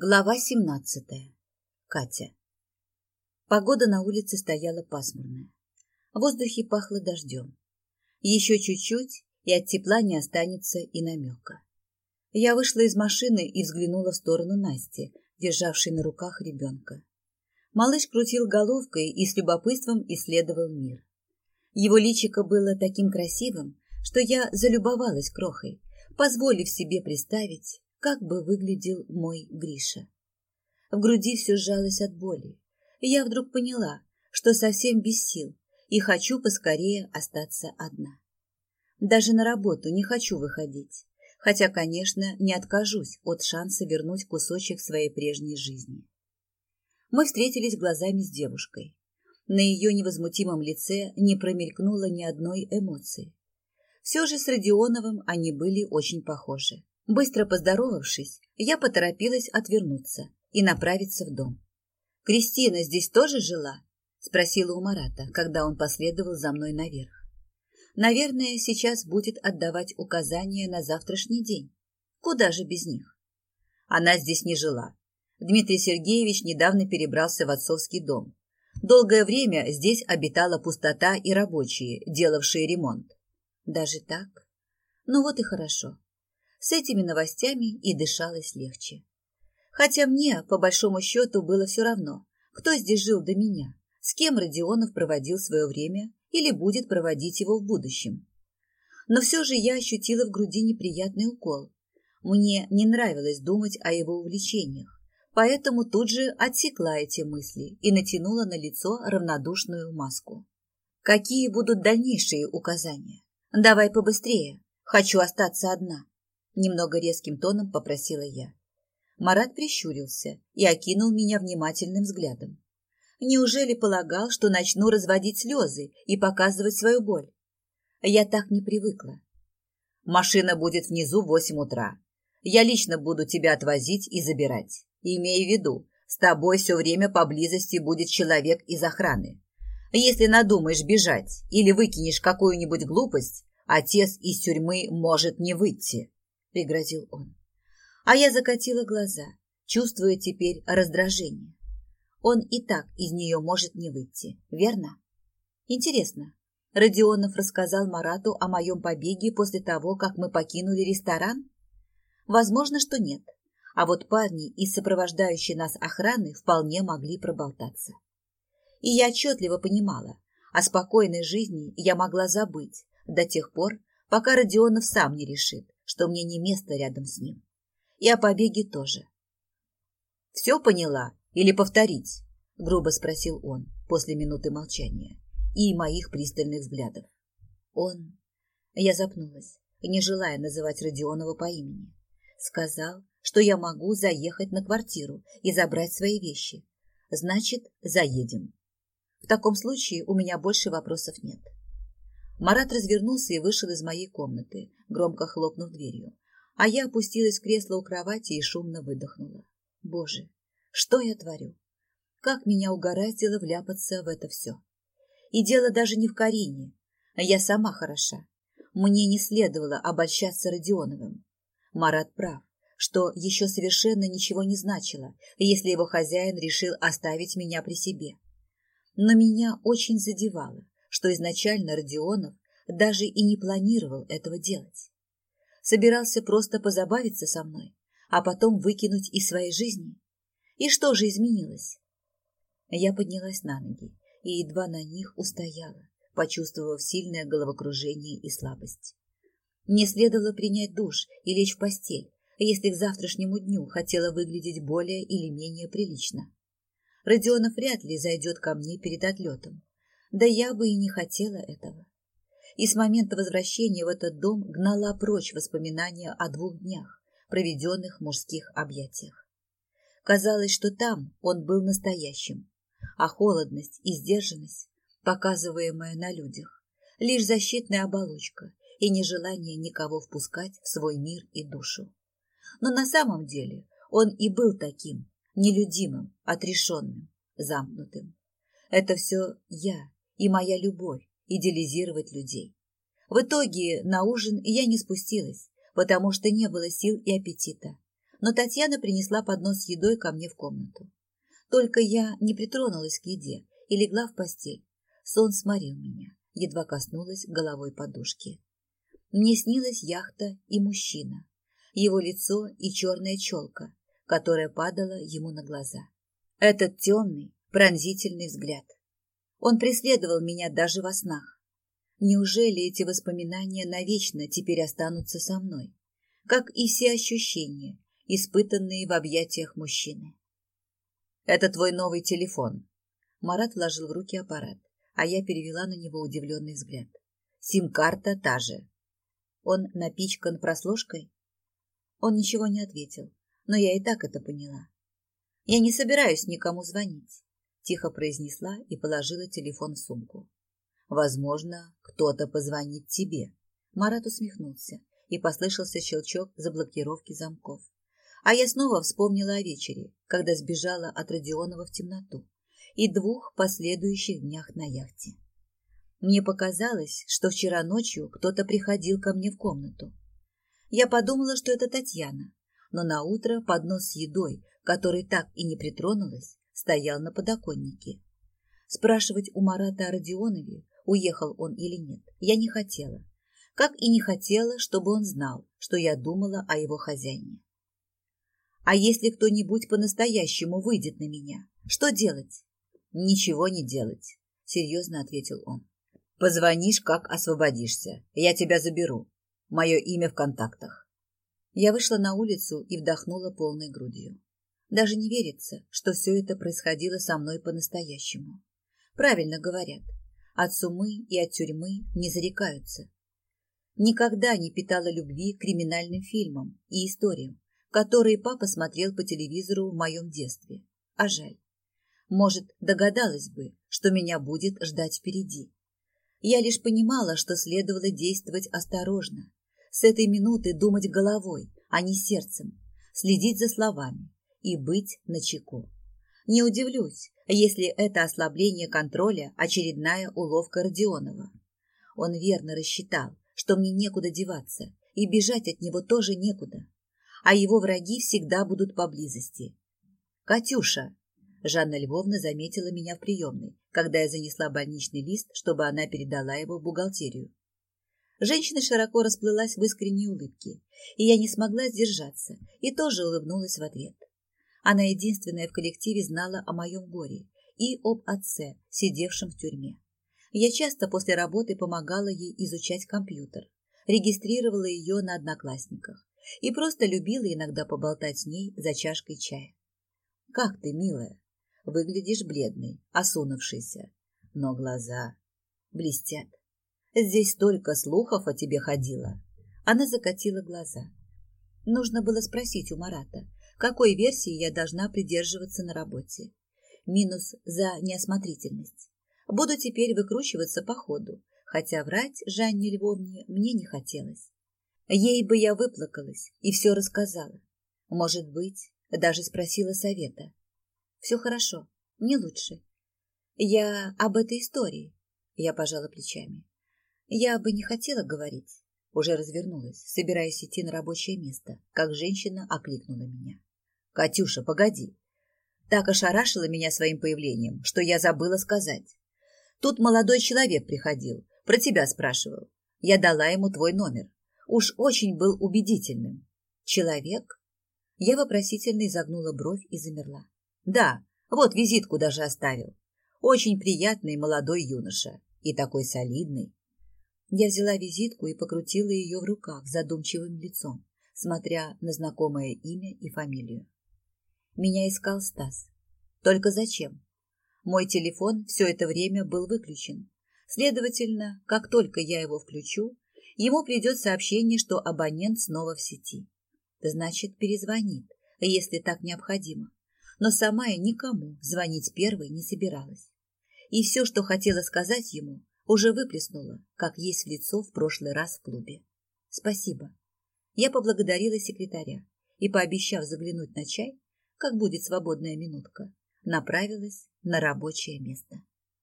Глава 17. Катя. Погода на улице стояла пасмурная. В воздухе пахло дождем. Еще чуть-чуть, и от тепла не останется и намека. Я вышла из машины и взглянула в сторону Насти, державшей на руках ребенка. Малыш крутил головкой и с любопытством исследовал мир. Его личико было таким красивым, что я залюбовалась крохой, позволив себе представить, как бы выглядел мой Гриша. В груди все сжалось от боли, я вдруг поняла, что совсем без сил и хочу поскорее остаться одна. Даже на работу не хочу выходить, хотя, конечно, не откажусь от шанса вернуть кусочек своей прежней жизни. Мы встретились глазами с девушкой. На ее невозмутимом лице не промелькнуло ни одной эмоции. Все же с Родионовым они были очень похожи. Быстро поздоровавшись, я поторопилась отвернуться и направиться в дом. «Кристина здесь тоже жила?» – спросила у Марата, когда он последовал за мной наверх. «Наверное, сейчас будет отдавать указания на завтрашний день. Куда же без них?» Она здесь не жила. Дмитрий Сергеевич недавно перебрался в отцовский дом. Долгое время здесь обитала пустота и рабочие, делавшие ремонт. Даже так? Ну вот и хорошо. С этими новостями и дышалось легче. Хотя мне, по большому счету, было все равно, кто здесь жил до меня, с кем Родионов проводил свое время или будет проводить его в будущем. Но все же я ощутила в груди неприятный укол. Мне не нравилось думать о его увлечениях, поэтому тут же отсекла эти мысли и натянула на лицо равнодушную маску. Какие будут дальнейшие указания? Давай побыстрее. Хочу остаться одна. Немного резким тоном попросила я. Марат прищурился и окинул меня внимательным взглядом. Неужели полагал, что начну разводить слезы и показывать свою боль? Я так не привыкла. Машина будет внизу в восемь утра. Я лично буду тебя отвозить и забирать. Имей в виду, с тобой все время поблизости будет человек из охраны. Если надумаешь бежать или выкинешь какую-нибудь глупость, отец из тюрьмы может не выйти пригрозил он. А я закатила глаза, чувствуя теперь раздражение. Он и так из нее может не выйти, верно? Интересно, Родионов рассказал Марату о моем побеге после того, как мы покинули ресторан? Возможно, что нет. А вот парни из сопровождающей нас охраны вполне могли проболтаться. И я отчетливо понимала, о спокойной жизни я могла забыть до тех пор, пока Родионов сам не решит, что мне не место рядом с ним. И о побеге тоже. «Все поняла? Или повторить?» – грубо спросил он после минуты молчания и моих пристальных взглядов. Он... Я запнулась, не желая называть Родионова по имени. Сказал, что я могу заехать на квартиру и забрать свои вещи. Значит, заедем. В таком случае у меня больше вопросов нет. Марат развернулся и вышел из моей комнаты, громко хлопнув дверью. А я опустилась в кресло у кровати и шумно выдохнула. Боже, что я творю? Как меня угораздило вляпаться в это все? И дело даже не в Карине. Я сама хороша. Мне не следовало обольщаться Родионовым. Марат прав, что еще совершенно ничего не значило, если его хозяин решил оставить меня при себе. Но меня очень задевало, что изначально Родионов даже и не планировал этого делать. Собирался просто позабавиться со мной, а потом выкинуть из своей жизни. И что же изменилось? Я поднялась на ноги и едва на них устояла, почувствовав сильное головокружение и слабость. Мне следовало принять душ и лечь в постель, если к завтрашнему дню хотела выглядеть более или менее прилично. Родионов вряд ли зайдет ко мне перед отлетом, да я бы и не хотела этого. И с момента возвращения в этот дом гнала прочь воспоминания о двух днях, проведенных в мужских объятиях. Казалось, что там он был настоящим, а холодность и сдержанность, показываемая на людях, лишь защитная оболочка и нежелание никого впускать в свой мир и душу. Но на самом деле он и был таким, нелюдимым, отрешенным, замкнутым. Это все я, и моя любовь идеализировать людей. В итоге на ужин я не спустилась, потому что не было сил и аппетита. но Татьяна принесла поднос с едой ко мне в комнату. Только я не притронулась к еде и легла в постель. Сон сморил меня, едва коснулась головой подушки. Мне снилась яхта и мужчина, его лицо и черная челка, которая падала ему на глаза. Этот темный, пронзительный взгляд. Он преследовал меня даже во снах. Неужели эти воспоминания навечно теперь останутся со мной, как и все ощущения, испытанные в объятиях мужчины? «Это твой новый телефон». Марат вложил в руки аппарат, а я перевела на него удивленный взгляд. «Сим-карта та же». «Он напичкан прослушкой?» Он ничего не ответил, но я и так это поняла. «Я не собираюсь никому звонить», – тихо произнесла и положила телефон в сумку. «Возможно, кто-то позвонит тебе». Марат усмехнулся, и послышался щелчок заблокировки замков. А я снова вспомнила о вечере, когда сбежала от Родионова в темноту, и двух последующих днях на яхте. Мне показалось, что вчера ночью кто-то приходил ко мне в комнату. Я подумала, что это Татьяна, но на утро поднос с едой, который так и не притронулась, стоял на подоконнике. Спрашивать у Марата о Родионове, уехал он или нет, я не хотела, как и не хотела, чтобы он знал, что я думала о его хозяине. А если кто-нибудь по-настоящему выйдет на меня, что делать? Ничего не делать, серьезно ответил он. Позвонишь, как освободишься. Я тебя заберу. Мое имя в контактах. Я вышла на улицу и вдохнула полной грудью. Даже не верится, что все это происходило со мной по-настоящему. Правильно говорят, от сумы и от тюрьмы не зарекаются. Никогда не питала любви к криминальным фильмам и историям, которые папа смотрел по телевизору в моем детстве. А жаль. Может, догадалась бы, что меня будет ждать впереди. Я лишь понимала, что следовало действовать осторожно, с этой минуты думать головой, а не сердцем, следить за словами и быть начеку. Не удивлюсь, если это ослабление контроля – очередная уловка Родионова. Он верно рассчитал, что мне некуда деваться, и бежать от него тоже некуда. А его враги всегда будут поблизости. «Катюша!» Жанна Львовна заметила меня в приемной, когда я занесла больничный лист, чтобы она передала его в бухгалтерию. Женщина широко расплылась в искренней улыбке, и я не смогла сдержаться и тоже улыбнулась в ответ. Она единственная в коллективе знала о моем горе и об отце, сидевшем в тюрьме. Я часто после работы помогала ей изучать компьютер, регистрировала ее на одноклассниках и просто любила иногда поболтать с ней за чашкой чая. «Как ты, милая? Выглядишь бледной, осунувшейся, но глаза блестят. Здесь столько слухов о тебе ходило. Она закатила глаза. Нужно было спросить у Марата, какой версии я должна придерживаться на работе. Минус за неосмотрительность. Буду теперь выкручиваться по ходу, хотя врать Жанне Львовне мне не хотелось. Ей бы я выплакалась и все рассказала. Может быть, даже спросила совета. Все хорошо, мне лучше. Я об этой истории. Я пожала плечами. Я бы не хотела говорить. Уже развернулась, собираясь идти на рабочее место, как женщина окликнула меня. «Катюша, погоди!» Так ошарашила меня своим появлением, что я забыла сказать. Тут молодой человек приходил, про тебя спрашивал. Я дала ему твой номер. Уж очень был убедительным. Человек? Я вопросительно изогнула бровь и замерла. Да, вот визитку даже оставил. Очень приятный молодой юноша. И такой солидный. Я взяла визитку и покрутила ее в руках задумчивым лицом, смотря на знакомое имя и фамилию. Меня искал Стас. Только зачем? Мой телефон все это время был выключен. Следовательно, как только я его включу, ему придет сообщение, что абонент снова в сети. Значит, перезвонит, если так необходимо. Но сама я никому звонить первой не собиралась. И все, что хотела сказать ему, уже выплеснула, как есть в лицо в прошлый раз в клубе. Спасибо. Я поблагодарила секретаря и, пообещав заглянуть на чай, как будет свободная минутка, направилась на рабочее место.